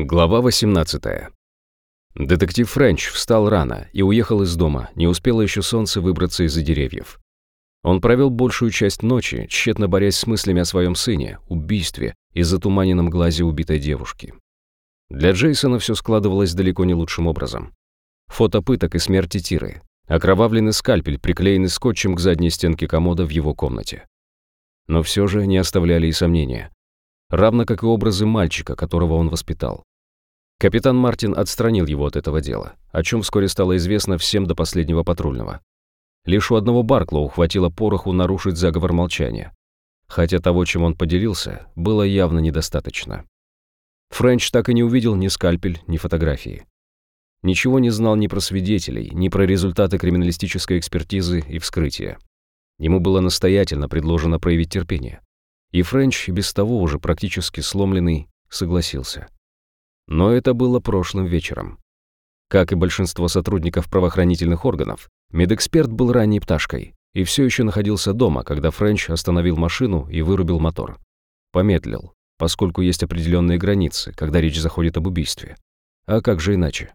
Глава 18. Детектив Френч встал рано и уехал из дома, не успело еще солнце выбраться из-за деревьев. Он провел большую часть ночи, тщетно борясь с мыслями о своем сыне, убийстве и затуманенном глазе убитой девушки. Для Джейсона все складывалось далеко не лучшим образом. Фото пыток и смерти Тиры, окровавленный скальпель, приклеенный скотчем к задней стенке комода в его комнате. Но все же не оставляли и сомнения. Равно как и образы мальчика, которого он воспитал. Капитан Мартин отстранил его от этого дела, о чем вскоре стало известно всем до последнего патрульного. Лишь у одного Барклоу хватило пороху нарушить заговор молчания. Хотя того, чем он поделился, было явно недостаточно. Френч так и не увидел ни скальпель, ни фотографии. Ничего не знал ни про свидетелей, ни про результаты криминалистической экспертизы и вскрытия. Ему было настоятельно предложено проявить терпение. И Френч, без того уже практически сломленный, согласился. Но это было прошлым вечером. Как и большинство сотрудников правоохранительных органов, медэксперт был ранней пташкой и все еще находился дома, когда Френч остановил машину и вырубил мотор. Помедлил, поскольку есть определенные границы, когда речь заходит об убийстве. А как же иначе?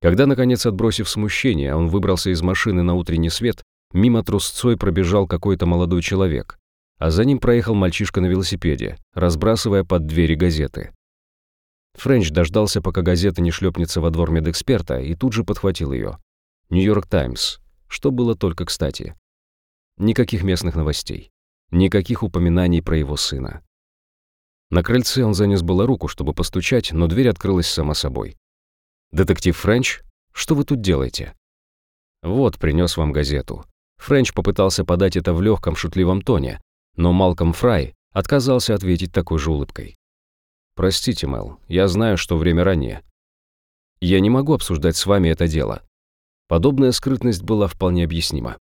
Когда, наконец, отбросив смущение, он выбрался из машины на утренний свет, мимо трусцой пробежал какой-то молодой человек, а за ним проехал мальчишка на велосипеде, разбрасывая под двери газеты. Френч дождался, пока газета не шлепнется во двор медэксперта, и тут же подхватил ее. «Нью-Йорк Таймс», что было только кстати. Никаких местных новостей, никаких упоминаний про его сына. На крыльце он занес было руку, чтобы постучать, но дверь открылась сама собой. «Детектив Френч, что вы тут делаете?» «Вот, принес вам газету». Френч попытался подать это в легком шутливом тоне, но Малком Фрай отказался ответить такой же улыбкой. «Простите, Мэл, я знаю, что время ранее. Я не могу обсуждать с вами это дело». Подобная скрытность была вполне объяснима.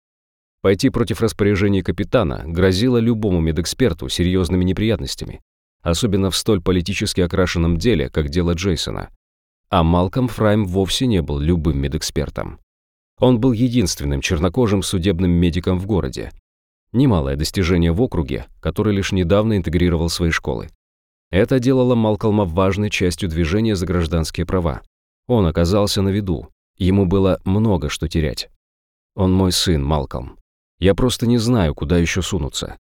Пойти против распоряжений капитана грозило любому медэксперту серьезными неприятностями, особенно в столь политически окрашенном деле, как дело Джейсона. А Малком Фрайм вовсе не был любым медэкспертом. Он был единственным чернокожим судебным медиком в городе. Немалое достижение в округе, который лишь недавно интегрировал свои школы. Это делало Малкольма важной частью движения за гражданские права. Он оказался на виду. Ему было много что терять. Он мой сын, Малкольм. Я просто не знаю, куда еще сунуться.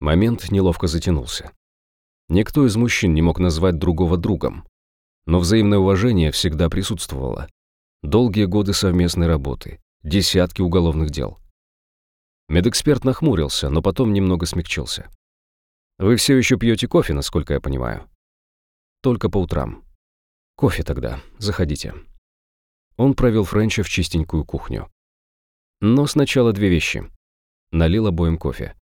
Момент неловко затянулся. Никто из мужчин не мог назвать другого другом. Но взаимное уважение всегда присутствовало. Долгие годы совместной работы, десятки уголовных дел. Медэксперт нахмурился, но потом немного смягчился. Вы все еще пьете кофе, насколько я понимаю? Только по утрам. Кофе тогда, заходите. Он провел Френча в чистенькую кухню. Но сначала две вещи. Налил обоим кофе.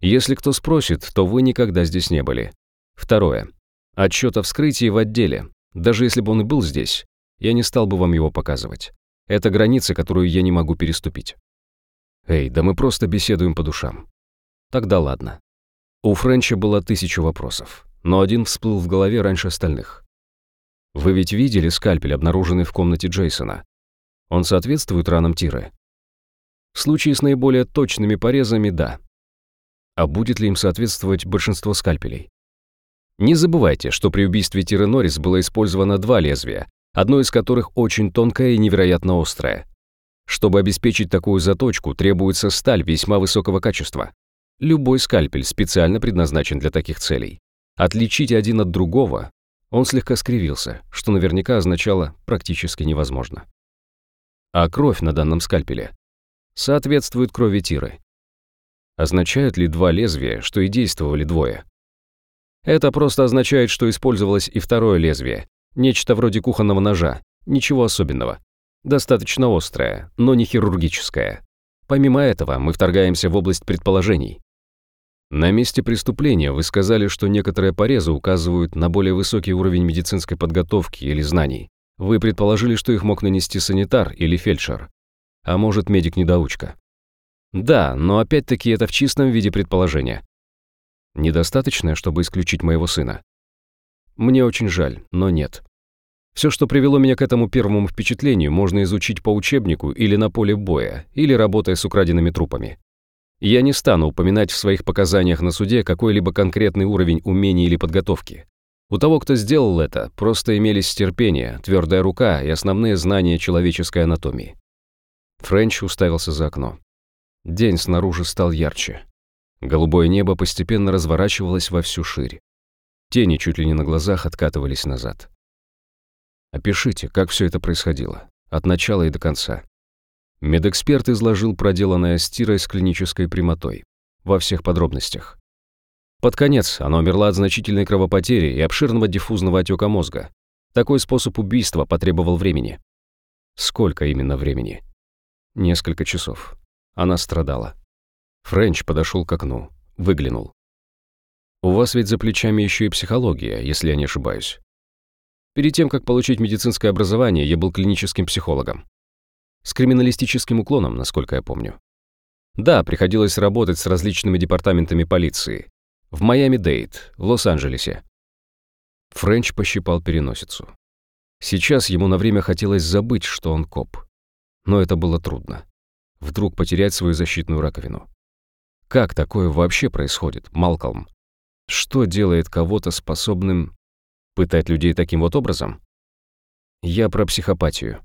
Если кто спросит, то вы никогда здесь не были. Второе. Отчет о вскрытии в отделе. Даже если бы он и был здесь, я не стал бы вам его показывать. Это граница, которую я не могу переступить. Эй, да мы просто беседуем по душам. Тогда ладно. У Френча было тысяча вопросов, но один всплыл в голове раньше остальных. «Вы ведь видели скальпель, обнаруженный в комнате Джейсона? Он соответствует ранам Тиры?» В случае с наиболее точными порезами – да. А будет ли им соответствовать большинство скальпелей? Не забывайте, что при убийстве Тиры Норрис было использовано два лезвия, одно из которых очень тонкое и невероятно острое. Чтобы обеспечить такую заточку, требуется сталь весьма высокого качества. Любой скальпель специально предназначен для таких целей. Отличить один от другого он слегка скривился, что наверняка означало практически невозможно. А кровь на данном скальпеле соответствует крови Тиры. Означают ли два лезвия, что и действовали двое? Это просто означает, что использовалось и второе лезвие, нечто вроде кухонного ножа, ничего особенного. Достаточно острое, но не хирургическое. Помимо этого, мы вторгаемся в область предположений. На месте преступления вы сказали, что некоторые порезы указывают на более высокий уровень медицинской подготовки или знаний. Вы предположили, что их мог нанести санитар или фельдшер. А может, медик-недоучка. Да, но опять-таки это в чистом виде предположения. Недостаточно, чтобы исключить моего сына. Мне очень жаль, но нет. Все, что привело меня к этому первому впечатлению, можно изучить по учебнику или на поле боя, или работая с украденными трупами. Я не стану упоминать в своих показаниях на суде какой-либо конкретный уровень умений или подготовки. У того, кто сделал это, просто имелись терпение, твердая рука и основные знания человеческой анатомии. Френч уставился за окно. День снаружи стал ярче. Голубое небо постепенно разворачивалось во всю ширь. Тени чуть ли не на глазах откатывались назад. Опишите, как все это происходило, от начала и до конца. Медэксперт изложил проделанное стирой с клинической прямотой, во всех подробностях. Под конец она умерла от значительной кровопотери и обширного диффузного отека мозга. Такой способ убийства потребовал времени. Сколько именно времени? Несколько часов. Она страдала. Френч подошел к окну, выглянул. «У вас ведь за плечами еще и психология, если я не ошибаюсь. Перед тем, как получить медицинское образование, я был клиническим психологом. С криминалистическим уклоном, насколько я помню. Да, приходилось работать с различными департаментами полиции. В Майами-Дейт, в Лос-Анджелесе. Френч пощипал переносицу. Сейчас ему на время хотелось забыть, что он коп. Но это было трудно. Вдруг потерять свою защитную раковину. Как такое вообще происходит, Малкольм? Что делает кого-то способным пытать людей таким вот образом? Я про психопатию.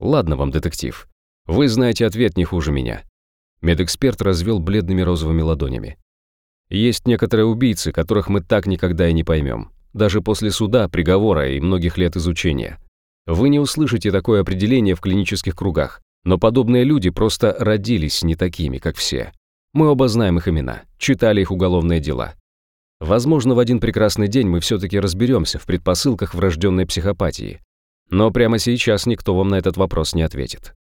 Ладно вам, детектив. Вы знаете ответ не хуже меня. Медэксперт развел бледными розовыми ладонями. Есть некоторые убийцы, которых мы так никогда и не поймем. Даже после суда, приговора и многих лет изучения. Вы не услышите такое определение в клинических кругах, но подобные люди просто родились не такими, как все. Мы оба знаем их имена, читали их уголовные дела. Возможно, в один прекрасный день мы все-таки разберемся в предпосылках врожденной психопатии. Но прямо сейчас никто вам на этот вопрос не ответит.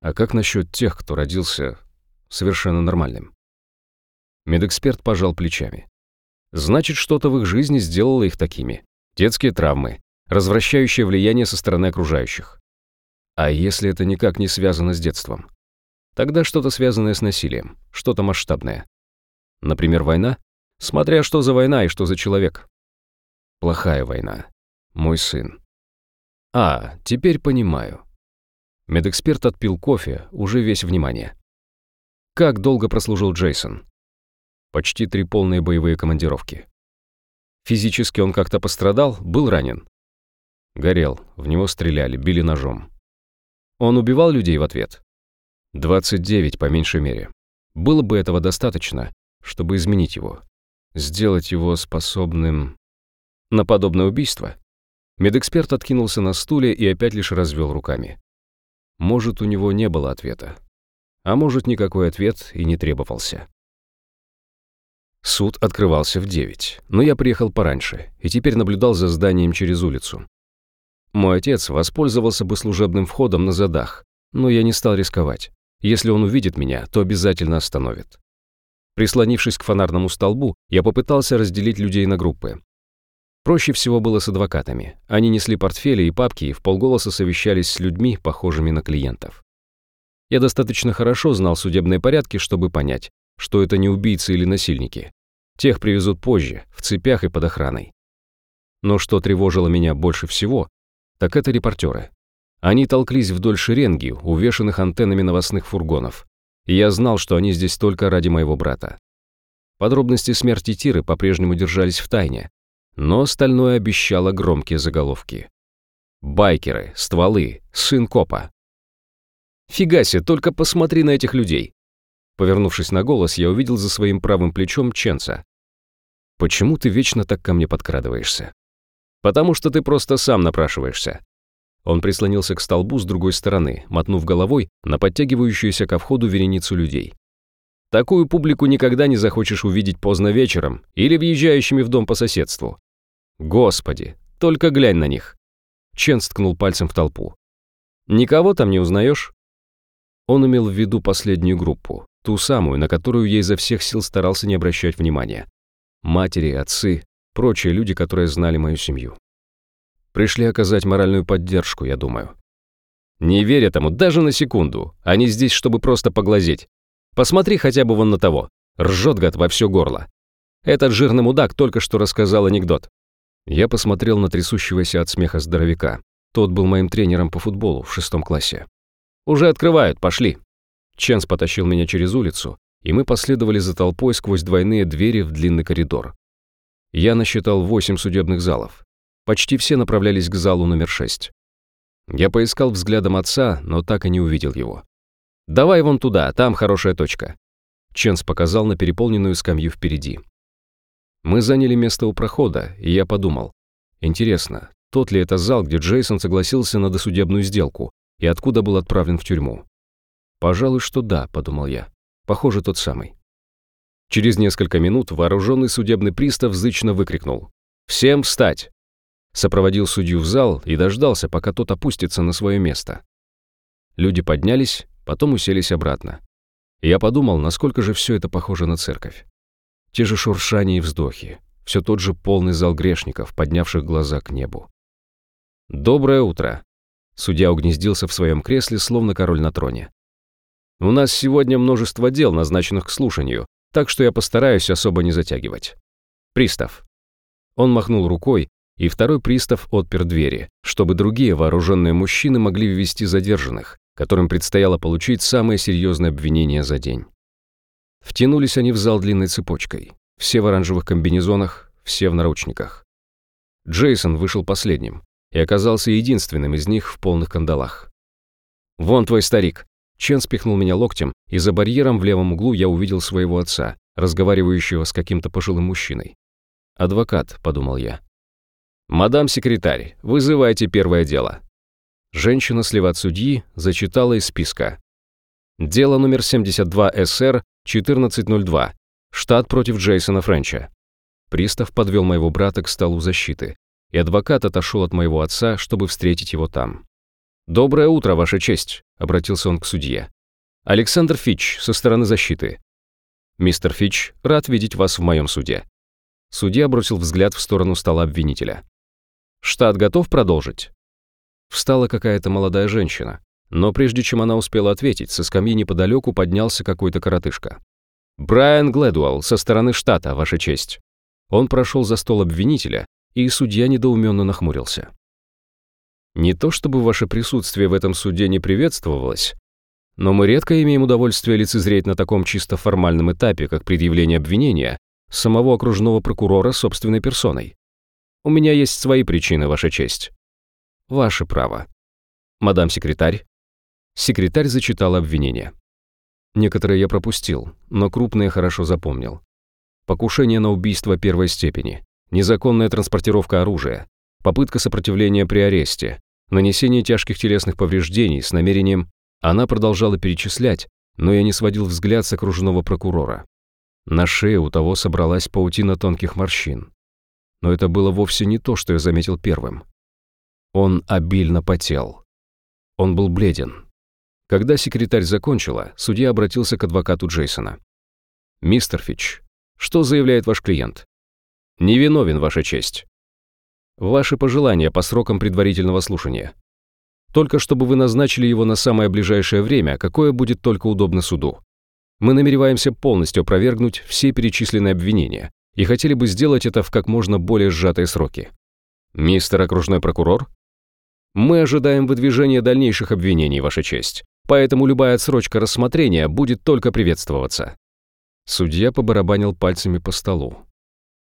А как насчет тех, кто родился совершенно нормальным? Медэксперт пожал плечами. Значит, что-то в их жизни сделало их такими. Детские травмы, развращающее влияние со стороны окружающих. А если это никак не связано с детством? Тогда что-то связанное с насилием, что-то масштабное. Например, война? Смотря что за война и что за человек. Плохая война. Мой сын. А, теперь понимаю. Медэксперт отпил кофе, уже весь внимание. Как долго прослужил Джейсон? Почти три полные боевые командировки. Физически он как-то пострадал, был ранен. Горел, в него стреляли, били ножом. Он убивал людей в ответ? 29, по меньшей мере. Было бы этого достаточно, чтобы изменить его. Сделать его способным на подобное убийство? Медэксперт откинулся на стуле и опять лишь развел руками. Может, у него не было ответа. А может, никакой ответ и не требовался. Суд открывался в 9, но я приехал пораньше и теперь наблюдал за зданием через улицу. Мой отец воспользовался бы служебным входом на задах, но я не стал рисковать. Если он увидит меня, то обязательно остановит. Прислонившись к фонарному столбу, я попытался разделить людей на группы. Проще всего было с адвокатами. Они несли портфели и папки и в полголоса совещались с людьми, похожими на клиентов. Я достаточно хорошо знал судебные порядки, чтобы понять, что это не убийцы или насильники. Тех привезут позже, в цепях и под охраной. Но что тревожило меня больше всего, так это репортеры. Они толклись вдоль шеренги, увешанных антеннами новостных фургонов. И я знал, что они здесь только ради моего брата. Подробности смерти Тиры по-прежнему держались в тайне, но остальное обещало громкие заголовки. Байкеры, стволы, сын копа. Фига себе, только посмотри на этих людей. Повернувшись на голос, я увидел за своим правым плечом Ченца. «Почему ты вечно так ко мне подкрадываешься?» «Потому что ты просто сам напрашиваешься». Он прислонился к столбу с другой стороны, мотнув головой на подтягивающуюся ко входу вереницу людей. Такую публику никогда не захочешь увидеть поздно вечером или въезжающими в дом по соседству. Господи, только глянь на них. Чен сткнул пальцем в толпу. Никого там не узнаешь? Он имел в виду последнюю группу, ту самую, на которую я изо всех сил старался не обращать внимания. Матери, отцы, прочие люди, которые знали мою семью. Пришли оказать моральную поддержку, я думаю. Не верь этому даже на секунду. Они здесь, чтобы просто поглазеть. Посмотри хотя бы вон на того. Ржет гад во все горло. Этот жирный мудак только что рассказал анекдот. Я посмотрел на трясущегося от смеха здоровяка. Тот был моим тренером по футболу в шестом классе. «Уже открывают, пошли». Ченс потащил меня через улицу, и мы последовали за толпой сквозь двойные двери в длинный коридор. Я насчитал восемь судебных залов. Почти все направлялись к залу номер шесть. Я поискал взглядом отца, но так и не увидел его. «Давай вон туда, там хорошая точка». Ченс показал на переполненную скамью впереди. Мы заняли место у прохода, и я подумал. Интересно, тот ли это зал, где Джейсон согласился на досудебную сделку и откуда был отправлен в тюрьму? Пожалуй, что да, подумал я. Похоже, тот самый. Через несколько минут вооруженный судебный пристав зычно выкрикнул. «Всем встать!» Сопроводил судью в зал и дождался, пока тот опустится на свое место. Люди поднялись, потом уселись обратно. Я подумал, насколько же все это похоже на церковь. Те же шуршания и вздохи, все тот же полный зал грешников, поднявших глаза к небу. «Доброе утро!» Судья угнездился в своем кресле, словно король на троне. «У нас сегодня множество дел, назначенных к слушанию, так что я постараюсь особо не затягивать. Пристав». Он махнул рукой, и второй пристав отпер двери, чтобы другие вооруженные мужчины могли ввести задержанных, которым предстояло получить самое серьезное обвинение за день. Втянулись они в зал длинной цепочкой. Все в оранжевых комбинезонах, все в наручниках. Джейсон вышел последним и оказался единственным из них в полных кандалах. «Вон твой старик!» Чен спихнул меня локтем, и за барьером в левом углу я увидел своего отца, разговаривающего с каким-то пожилым мужчиной. «Адвокат», — подумал я. «Мадам секретарь, вызывайте первое дело». Женщина слева судьи зачитала из списка. Дело номер 72 СР 1402. Штат против Джейсона Френча. Пристав подвел моего брата к столу защиты, и адвокат отошел от моего отца, чтобы встретить его там. «Доброе утро, Ваша честь», — обратился он к судье. «Александр Фич, со стороны защиты». «Мистер Фич, рад видеть вас в моем суде». Судья бросил взгляд в сторону стола обвинителя. «Штат готов продолжить?» Встала какая-то молодая женщина, но прежде чем она успела ответить, со скамьи неподалеку поднялся какой-то коротышка. «Брайан Глэдуэлл, со стороны штата, Ваша честь». Он прошел за стол обвинителя, и судья недоуменно нахмурился. «Не то чтобы ваше присутствие в этом суде не приветствовалось, но мы редко имеем удовольствие лицезреть на таком чисто формальном этапе, как предъявление обвинения, самого окружного прокурора собственной персоной. У меня есть свои причины, Ваша честь». «Ваше право». «Мадам секретарь». Секретарь зачитал обвинение. Некоторые я пропустил, но крупные хорошо запомнил. Покушение на убийство первой степени, незаконная транспортировка оружия, попытка сопротивления при аресте, нанесение тяжких телесных повреждений с намерением... Она продолжала перечислять, но я не сводил взгляд с окружного прокурора. На шее у того собралась паутина тонких морщин. Но это было вовсе не то, что я заметил первым. Он обильно потел. Он был бледен, когда секретарь закончила, судья обратился к адвокату Джейсона. «Мистер Фич, что заявляет ваш клиент?» «Невиновен, Ваша честь». «Ваши пожелания по срокам предварительного слушания?» «Только чтобы вы назначили его на самое ближайшее время, какое будет только удобно суду. Мы намереваемся полностью опровергнуть все перечисленные обвинения и хотели бы сделать это в как можно более сжатые сроки». «Мистер окружной прокурор?» «Мы ожидаем выдвижения дальнейших обвинений, Ваша честь поэтому любая отсрочка рассмотрения будет только приветствоваться». Судья побарабанил пальцами по столу.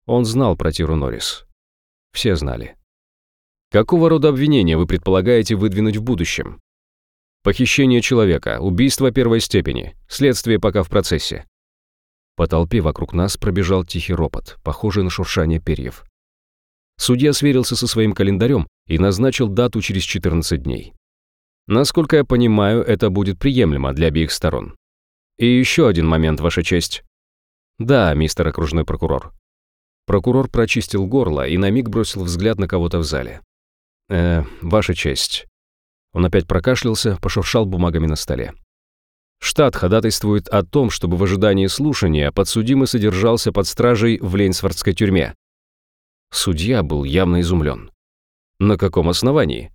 Он знал про Тиру Норрис. Все знали. Какого рода обвинения вы предполагаете выдвинуть в будущем? Похищение человека, убийство первой степени, следствие пока в процессе. По толпе вокруг нас пробежал тихий ропот, похожий на шуршание перьев. Судья сверился со своим календарем и назначил дату через 14 дней. Насколько я понимаю, это будет приемлемо для обеих сторон. И еще один момент, Ваша честь. Да, мистер окружной прокурор. Прокурор прочистил горло и на миг бросил взгляд на кого-то в зале. «Э, Ваша честь». Он опять прокашлялся, пошуршал бумагами на столе. Штат ходатайствует о том, чтобы в ожидании слушания подсудимый содержался под стражей в Лейнсфордской тюрьме. Судья был явно изумлен. На каком основании?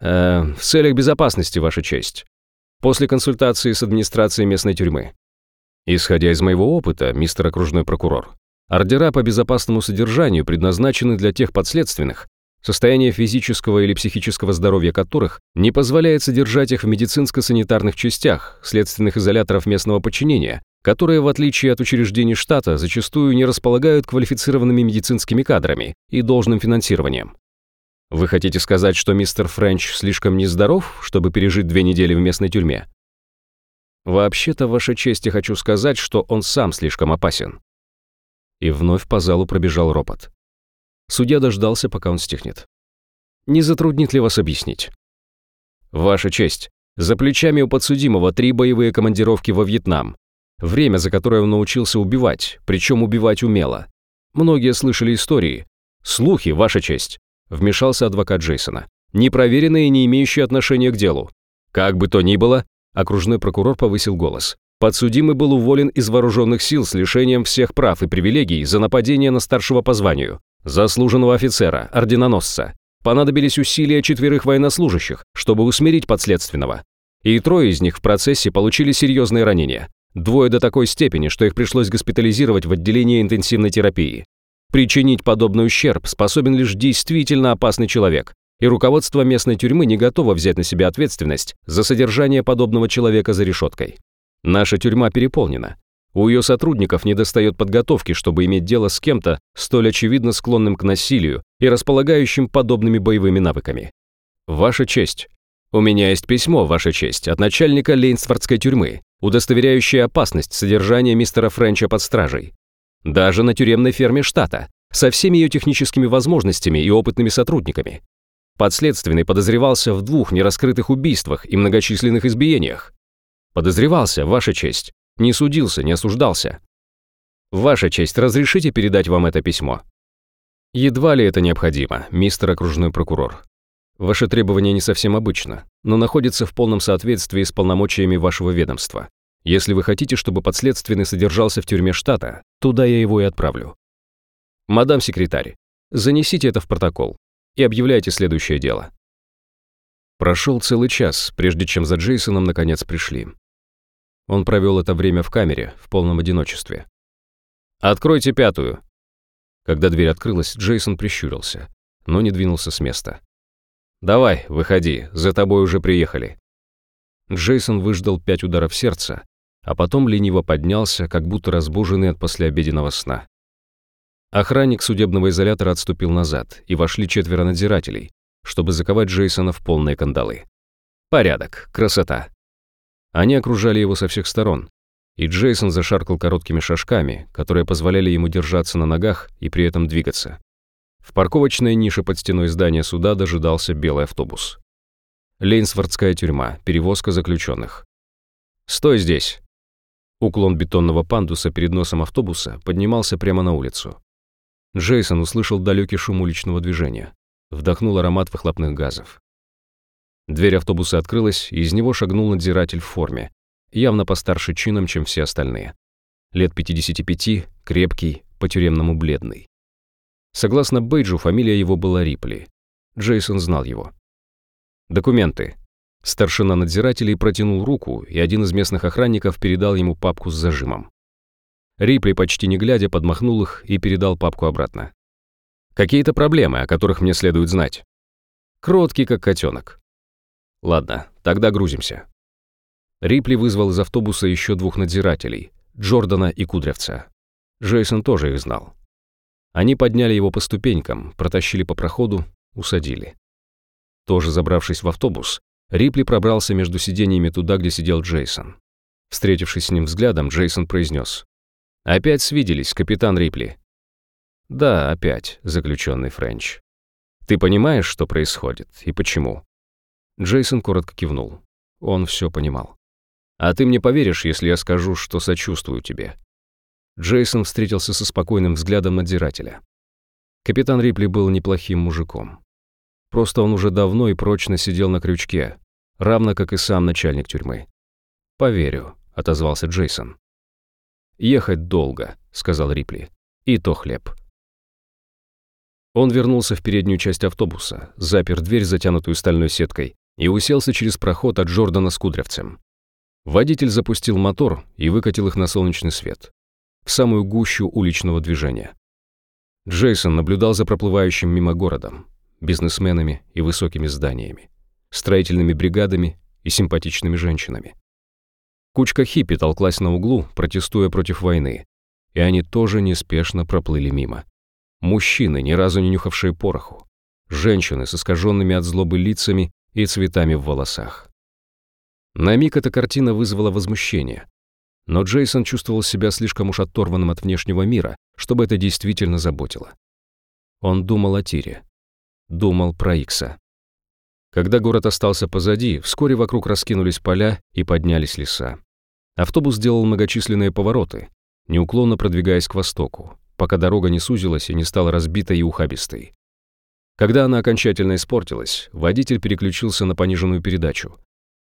Э, в целях безопасности, Ваша честь. После консультации с администрацией местной тюрьмы. Исходя из моего опыта, мистер окружной прокурор, ордера по безопасному содержанию предназначены для тех подследственных, состояние физического или психического здоровья которых не позволяет содержать их в медицинско-санитарных частях, следственных изоляторов местного подчинения, которые, в отличие от учреждений штата, зачастую не располагают квалифицированными медицинскими кадрами и должным финансированием. Вы хотите сказать, что мистер Френч слишком нездоров, чтобы пережить две недели в местной тюрьме? Вообще-то, Ваша честь, я хочу сказать, что он сам слишком опасен. И вновь по залу пробежал ропот. Судья дождался, пока он стихнет. Не затруднит ли вас объяснить? Ваша честь, за плечами у подсудимого три боевые командировки во Вьетнам. Время, за которое он научился убивать, причем убивать умело. Многие слышали истории. Слухи, Ваша честь, вмешался адвокат Джейсона, непроверенные и не имеющие отношения к делу. Как бы то ни было, окружной прокурор повысил голос. Подсудимый был уволен из вооруженных сил с лишением всех прав и привилегий за нападение на старшего по званию, заслуженного офицера, орденоносца. Понадобились усилия четверых военнослужащих, чтобы усмирить подследственного. И трое из них в процессе получили серьезные ранения. Двое до такой степени, что их пришлось госпитализировать в отделении интенсивной терапии. Причинить подобный ущерб способен лишь действительно опасный человек, и руководство местной тюрьмы не готово взять на себя ответственность за содержание подобного человека за решеткой. Наша тюрьма переполнена. У ее сотрудников недостает подготовки, чтобы иметь дело с кем-то, столь очевидно склонным к насилию и располагающим подобными боевыми навыками. Ваша честь. У меня есть письмо, Ваша честь, от начальника Лейнсфордской тюрьмы, удостоверяющее опасность содержания мистера Френча под стражей. Даже на тюремной ферме штата, со всеми ее техническими возможностями и опытными сотрудниками. Подследственный подозревался в двух нераскрытых убийствах и многочисленных избиениях. Подозревался, Ваша честь. Не судился, не осуждался. Ваша честь, разрешите передать вам это письмо? Едва ли это необходимо, мистер окружной прокурор. Ваше требование не совсем обычно, но находится в полном соответствии с полномочиями вашего ведомства. Если вы хотите, чтобы подследственный содержался в тюрьме штата, туда я его и отправлю. Мадам секретарь, занесите это в протокол и объявляйте следующее дело. Прошел целый час, прежде чем за Джейсоном наконец пришли. Он провел это время в камере, в полном одиночестве. «Откройте пятую!» Когда дверь открылась, Джейсон прищурился, но не двинулся с места. «Давай, выходи, за тобой уже приехали». Джейсон выждал пять ударов сердца, а потом лениво поднялся, как будто разбуженный от послеобеденного сна. Охранник судебного изолятора отступил назад, и вошли четверо надзирателей, чтобы заковать Джейсона в полные кандалы. Порядок, красота. Они окружали его со всех сторон, и Джейсон зашаркал короткими шажками, которые позволяли ему держаться на ногах и при этом двигаться. В парковочной нише под стеной здания суда дожидался белый автобус. Лейнсфордская тюрьма, перевозка заключенных. «Стой здесь!» Уклон бетонного пандуса перед носом автобуса поднимался прямо на улицу. Джейсон услышал далекий шум уличного движения. Вдохнул аромат выхлопных газов. Дверь автобуса открылась, и из него шагнул надзиратель в форме, явно постарше чином, чем все остальные. Лет 55, крепкий, по-тюремному бледный. Согласно Бейджу, фамилия его была Рипли. Джейсон знал его. «Документы», Старшина надзирателей протянул руку, и один из местных охранников передал ему папку с зажимом. Рипли, почти не глядя, подмахнул их и передал папку обратно. «Какие-то проблемы, о которых мне следует знать?» «Кроткий, как котенок». «Ладно, тогда грузимся». Рипли вызвал из автобуса еще двух надзирателей, Джордана и Кудрявца. Джейсон тоже их знал. Они подняли его по ступенькам, протащили по проходу, усадили. Тоже забравшись в автобус, Рипли пробрался между сиденьями туда, где сидел Джейсон. Встретившись с ним взглядом, Джейсон произнес. «Опять свиделись, капитан Рипли?» «Да, опять, заключенный Френч. Ты понимаешь, что происходит и почему?» Джейсон коротко кивнул. Он все понимал. «А ты мне поверишь, если я скажу, что сочувствую тебе?» Джейсон встретился со спокойным взглядом надзирателя. Капитан Рипли был неплохим мужиком. Просто он уже давно и прочно сидел на крючке, равно как и сам начальник тюрьмы. «Поверю», — отозвался Джейсон. «Ехать долго», — сказал Рипли. «И то хлеб». Он вернулся в переднюю часть автобуса, запер дверь, затянутую стальной сеткой, и уселся через проход от Джордана с Кудрявцем. Водитель запустил мотор и выкатил их на солнечный свет, в самую гущу уличного движения. Джейсон наблюдал за проплывающим мимо городом, бизнесменами и высокими зданиями, строительными бригадами и симпатичными женщинами. Кучка хиппи толклась на углу, протестуя против войны, и они тоже неспешно проплыли мимо. Мужчины, ни разу не нюхавшие пороху. Женщины с искаженными от злобы лицами и цветами в волосах. На миг эта картина вызвала возмущение. Но Джейсон чувствовал себя слишком уж оторванным от внешнего мира, чтобы это действительно заботило. Он думал о Тире. Думал про Икса. Когда город остался позади, вскоре вокруг раскинулись поля и поднялись леса. Автобус сделал многочисленные повороты, неуклонно продвигаясь к востоку, пока дорога не сузилась и не стала разбитой и ухабистой. Когда она окончательно испортилась, водитель переключился на пониженную передачу.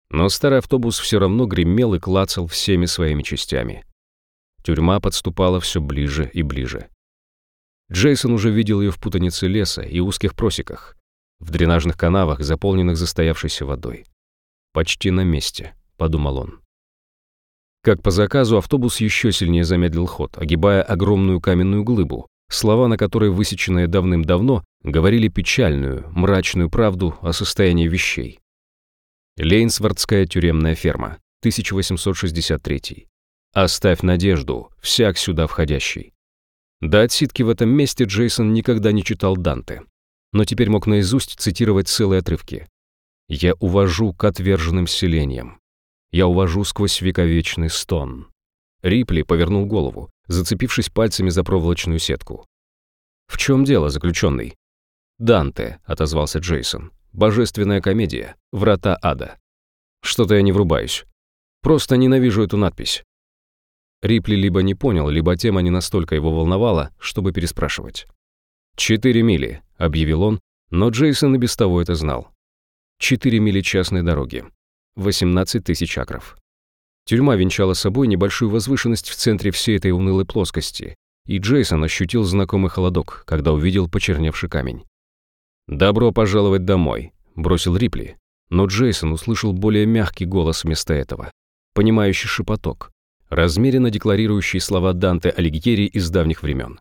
Но старый автобус все равно гремел и клацал всеми своими частями. Тюрьма подступала все ближе и ближе. Джейсон уже видел ее в путанице леса и узких просеках, в дренажных канавах, заполненных застоявшейся водой. «Почти на месте», — подумал он. Как по заказу, автобус еще сильнее замедлил ход, огибая огромную каменную глыбу, слова на которой, высеченные давным-давно, говорили печальную, мрачную правду о состоянии вещей. Лейнсвардская тюремная ферма, 1863. «Оставь надежду, всяк сюда входящий». До отсидки в этом месте Джейсон никогда не читал Данте, но теперь мог наизусть цитировать целые отрывки. «Я увожу к отверженным селениям. Я увожу сквозь вековечный стон». Рипли повернул голову, зацепившись пальцами за проволочную сетку. «В чем дело, заключенный?» «Данте», — отозвался Джейсон. «Божественная комедия. Врата ада». «Что-то я не врубаюсь. Просто ненавижу эту надпись. Рипли либо не понял, либо тема не настолько его волновала, чтобы переспрашивать. «Четыре мили», — объявил он, но Джейсон и без того это знал. Четыре мили частной дороги. 18 тысяч акров. Тюрьма венчала собой небольшую возвышенность в центре всей этой унылой плоскости, и Джейсон ощутил знакомый холодок, когда увидел почерневший камень. «Добро пожаловать домой», — бросил Рипли, но Джейсон услышал более мягкий голос вместо этого, понимающий шепоток, размеренно декларирующий слова Данте Алигьери из давних времен.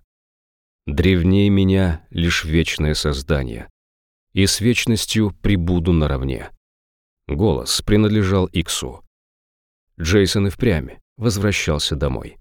«Древнее меня лишь вечное создание, и с вечностью прибуду наравне». Голос принадлежал Иксу. Джейсон и впрямь возвращался домой.